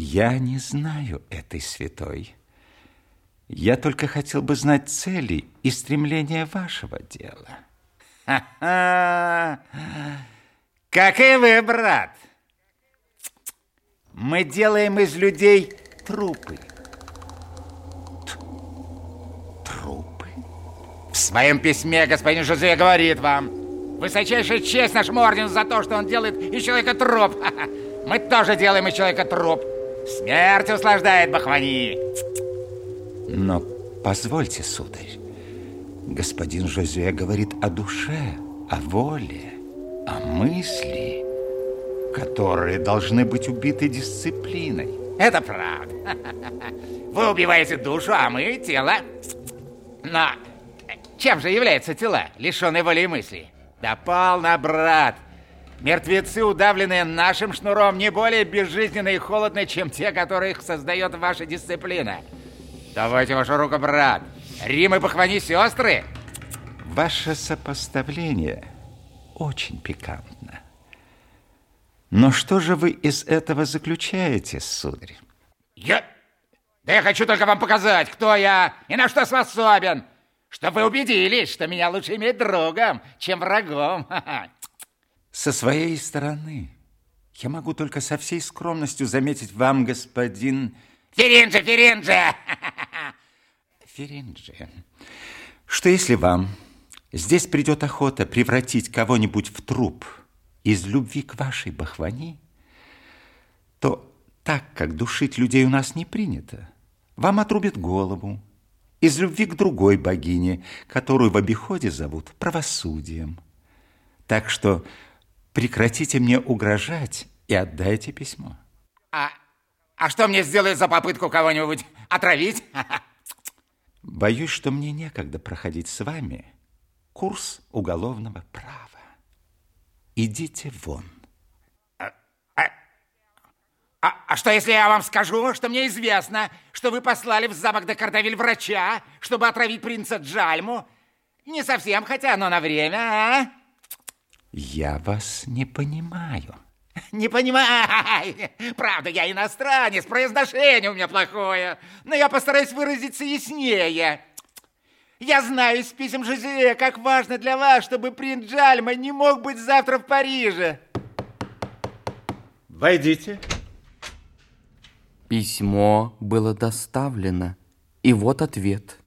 Я не знаю этой святой. Я только хотел бы знать цели и стремления вашего дела. Ха-ха! Как и вы, брат. Мы делаем из людей трупы. Трупы? В своем письме господин Жозе говорит вам, высочайшая честь нашему ордену за то, что он делает из человека труп. Мы тоже делаем из человека труп. Смерть услаждает Бахвани. Но позвольте, сударь, господин Жозуэ говорит о душе, о воле, о мысли, которые должны быть убиты дисциплиной. Это правда. Вы убиваете душу, а мы тело. Но чем же являются тела, лишенные воли и мысли? Да полно, брат. Мертвецы, удавленные нашим шнуром, не более безжизненны и холодны, чем те, которые их создает ваша дисциплина. Давайте вашу руку, брат. Рим и похвани сестры. Ваше сопоставление очень пикантно. Но что же вы из этого заключаете, сударь? Я... Да я хочу только вам показать, кто я и на что способен, чтобы вы убедились, что меня лучше иметь другом, чем врагом. Со своей стороны я могу только со всей скромностью заметить вам, господин... Феринджи, Феринджи! Феринджи, что если вам здесь придет охота превратить кого-нибудь в труп из любви к вашей бахвани, то так как душить людей у нас не принято, вам отрубят голову из любви к другой богине, которую в обиходе зовут правосудием. Так что прекратите мне угрожать и отдайте письмо. А, а что мне сделать за попытку кого-нибудь отравить? Боюсь, что мне некогда проходить с вами курс уголовного права. Идите вон. А, а, а, а что, если я вам скажу, что мне известно, что вы послали в замок де Кардавиль врача, чтобы отравить принца Джальму? Не совсем, хотя, но на время, а? Я вас не понимаю. Не понимаю. Правда, я иностранец, произношение у меня плохое. Но я постараюсь выразиться яснее. Я знаю из писем Жозе, как важно для вас, чтобы принц Джальма не мог быть завтра в Париже. Войдите. Письмо было доставлено, и вот ответ.